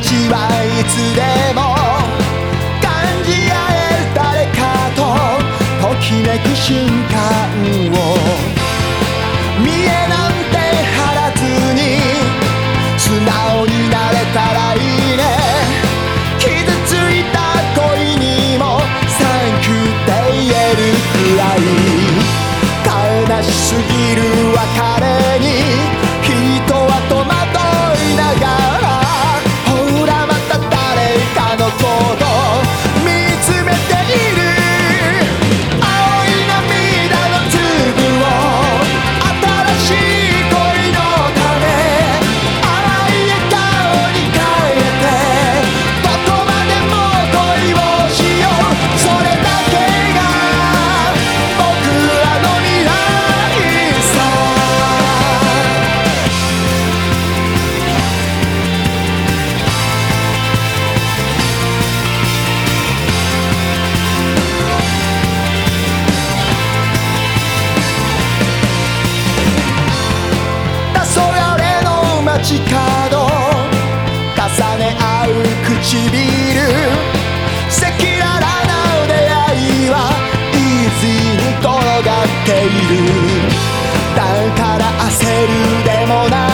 ちはいつでも感じ合える誰かとときめく瞬間を。見えなんて張らずに素直になれたらいいね。傷ついた恋にもサンキューって言えるくらい。悲しすぎる別れ。角重ね合う唇。赤裸々な出会いはイージーに転がっている。だから焦るでもない。